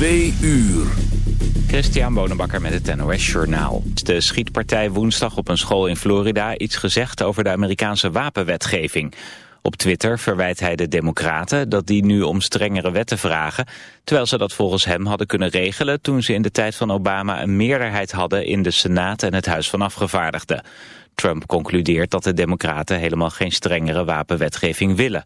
2 uur. Christian Bonenbakker met het NOS Journaal. De schietpartij woensdag op een school in Florida iets gezegd over de Amerikaanse wapenwetgeving. Op Twitter verwijt hij de democraten dat die nu om strengere wetten vragen... terwijl ze dat volgens hem hadden kunnen regelen... toen ze in de tijd van Obama een meerderheid hadden in de Senaat en het Huis van Afgevaardigden. Trump concludeert dat de democraten helemaal geen strengere wapenwetgeving willen...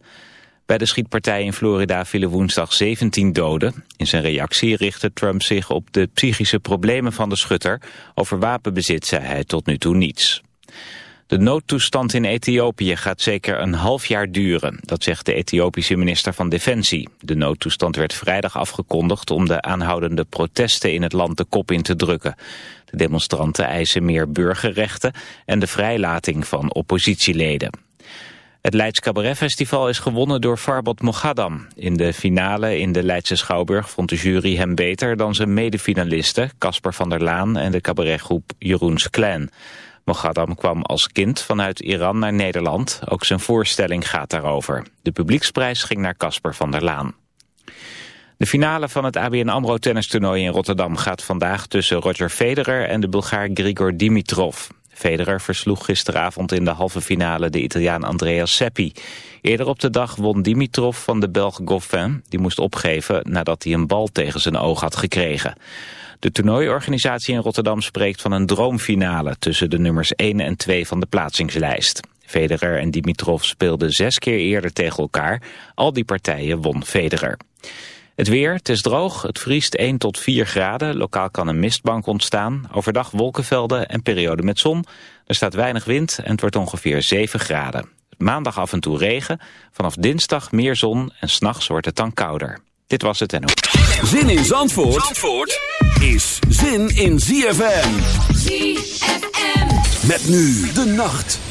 Bij de schietpartij in Florida vielen woensdag 17 doden. In zijn reactie richtte Trump zich op de psychische problemen van de schutter. Over wapenbezit zei hij tot nu toe niets. De noodtoestand in Ethiopië gaat zeker een half jaar duren. Dat zegt de Ethiopische minister van Defensie. De noodtoestand werd vrijdag afgekondigd om de aanhoudende protesten in het land de kop in te drukken. De demonstranten eisen meer burgerrechten en de vrijlating van oppositieleden. Het Leids Cabaret Festival is gewonnen door Farbot Moghadam. In de finale in de Leidse Schouwburg vond de jury hem beter dan zijn medefinalisten... Casper van der Laan en de cabaretgroep Jeroens Clan. Moghadam kwam als kind vanuit Iran naar Nederland. Ook zijn voorstelling gaat daarover. De publieksprijs ging naar Casper van der Laan. De finale van het ABN AMRO tennistoernooi in Rotterdam gaat vandaag tussen Roger Federer en de Bulgaar Grigor Dimitrov. Federer versloeg gisteravond in de halve finale de Italiaan Andrea Seppi. Eerder op de dag won Dimitrov van de Belg Goffin. Die moest opgeven nadat hij een bal tegen zijn oog had gekregen. De toernooiorganisatie in Rotterdam spreekt van een droomfinale... tussen de nummers 1 en 2 van de plaatsingslijst. Federer en Dimitrov speelden zes keer eerder tegen elkaar. Al die partijen won Federer. Het weer, het is droog, het vriest 1 tot 4 graden. Lokaal kan een mistbank ontstaan. Overdag wolkenvelden en periode met zon. Er staat weinig wind en het wordt ongeveer 7 graden. Maandag af en toe regen. Vanaf dinsdag meer zon en s'nachts wordt het dan kouder. Dit was het en Zin in Zandvoort, Zandvoort is zin in ZFM. ZFM. Met nu de nacht.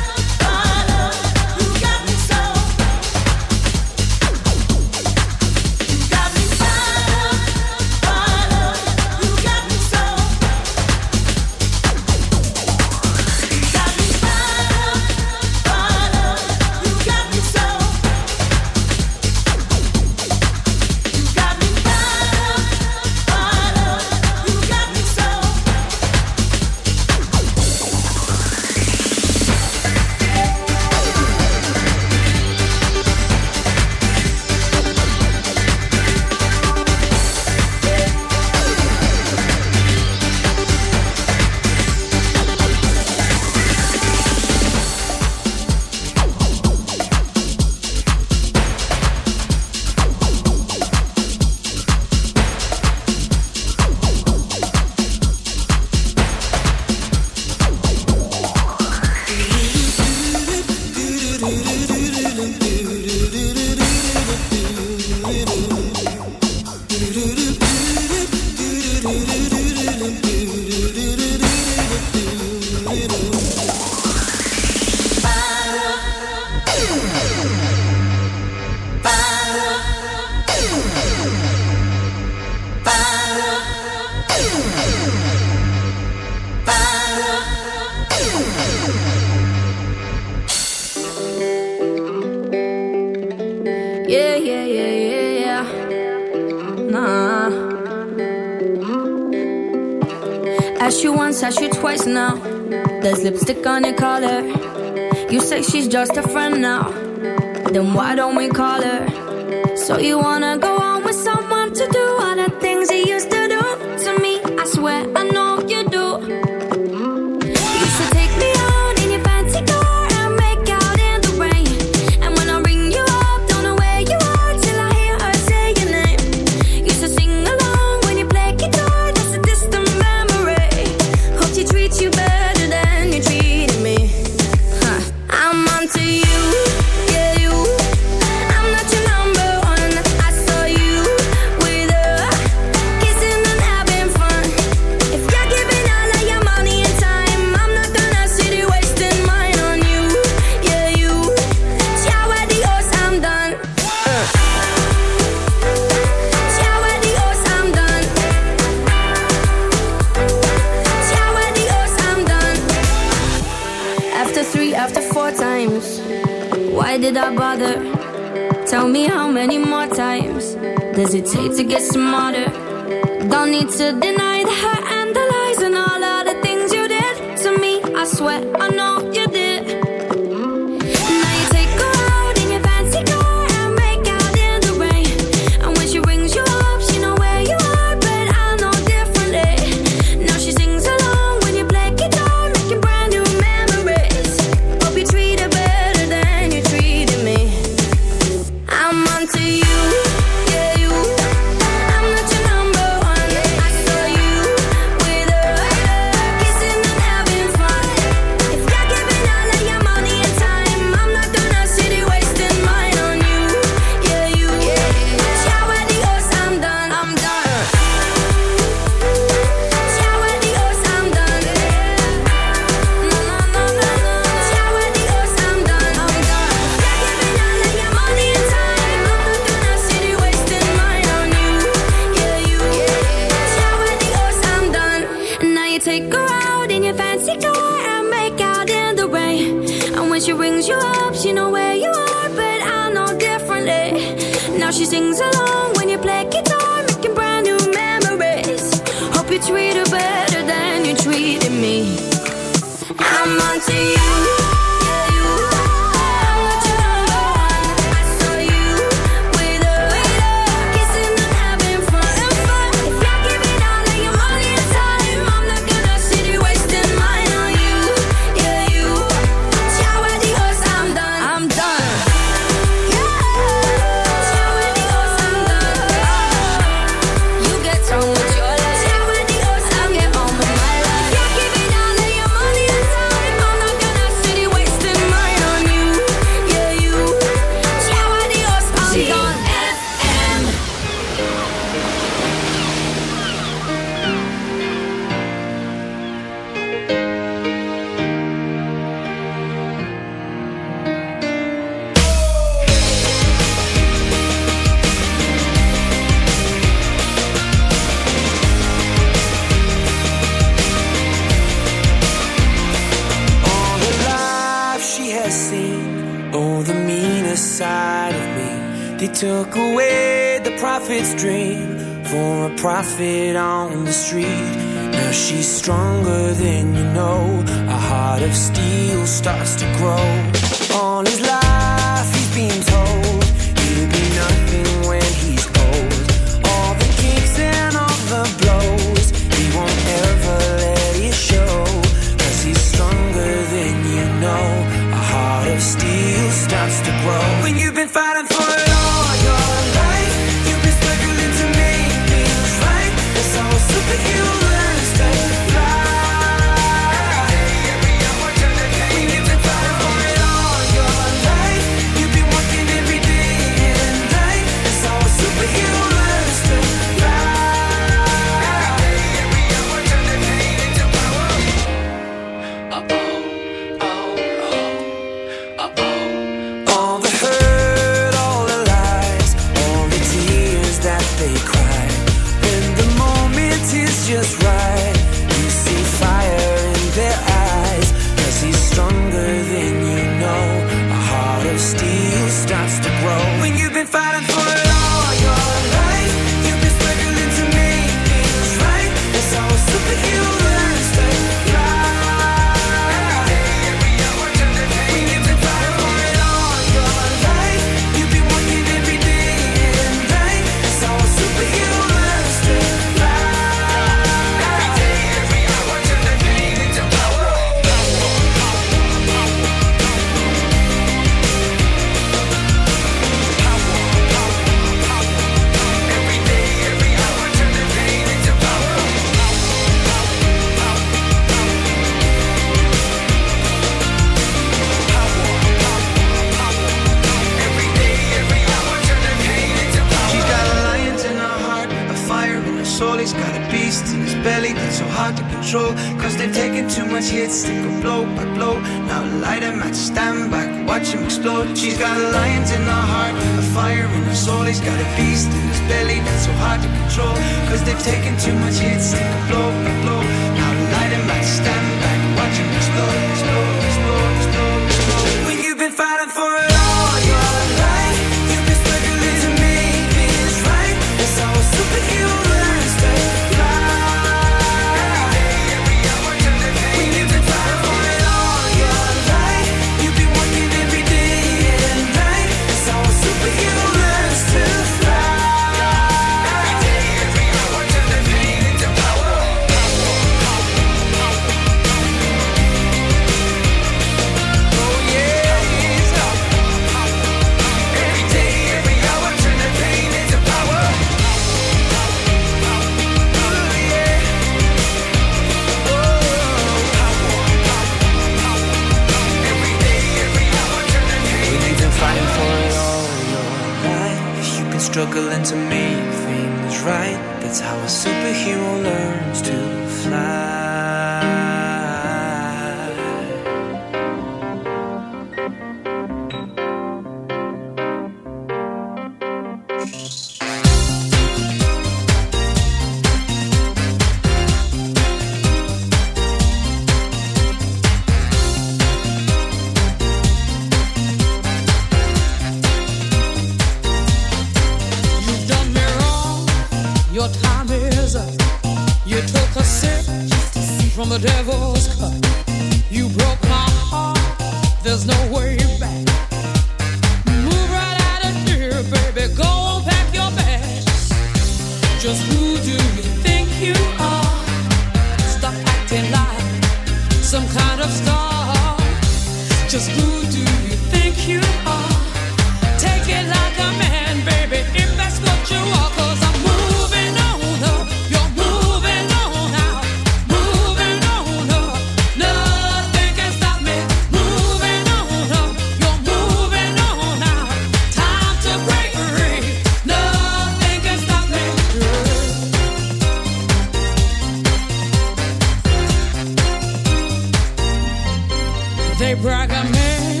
brag man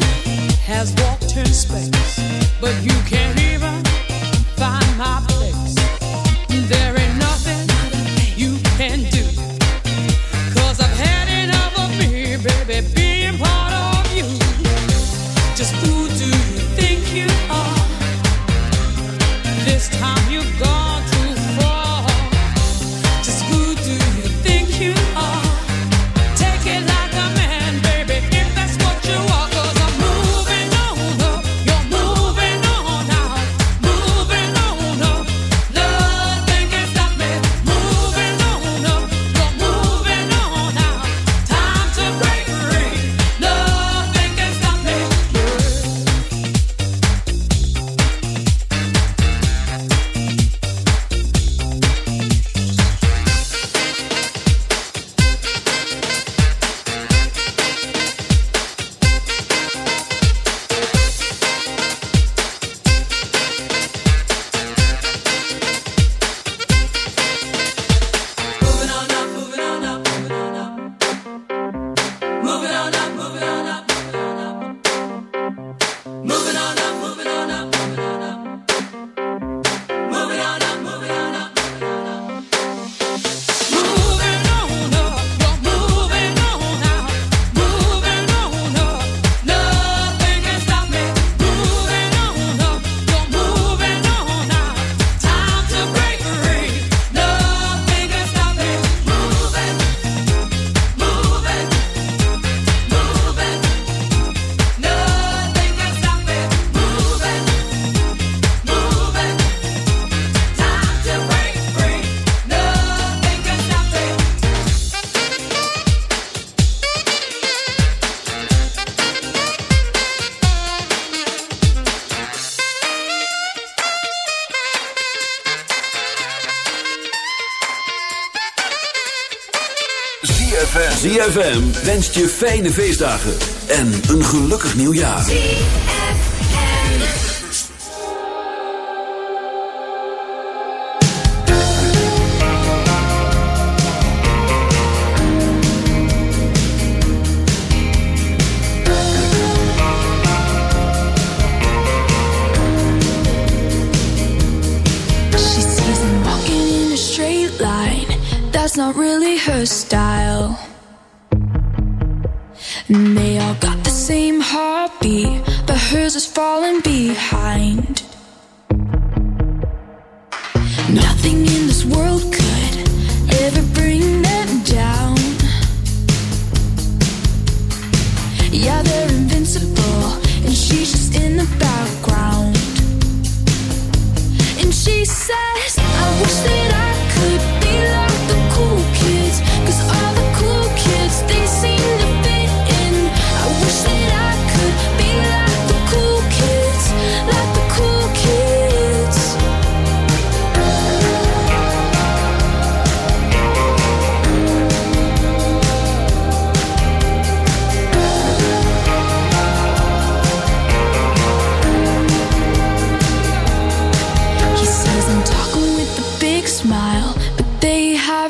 has walked in space, but you can't ZFM wenst je fijne feestdagen en een gelukkig nieuwjaar. She sees him walking in a straight line. That's not really her style. beat, but hers is falling behind.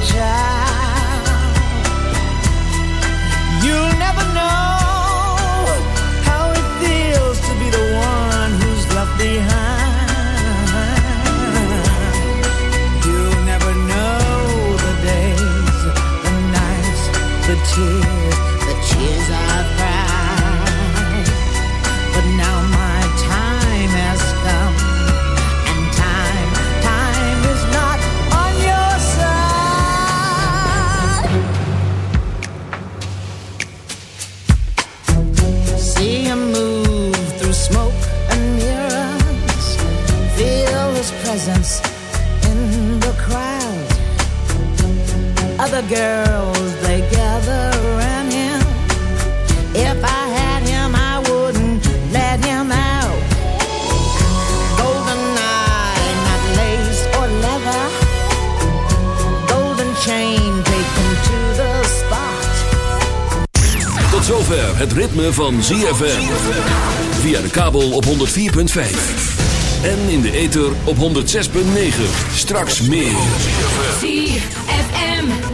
Child. Girls, they gather around him. If I had him, I wouldn't let him out. Golden eye, not lace or leather. Golden chain, take him to the spot. Tot zover het ritme van ZFM. Via de kabel op 104.5. En in de ether op 106.9. Straks meer.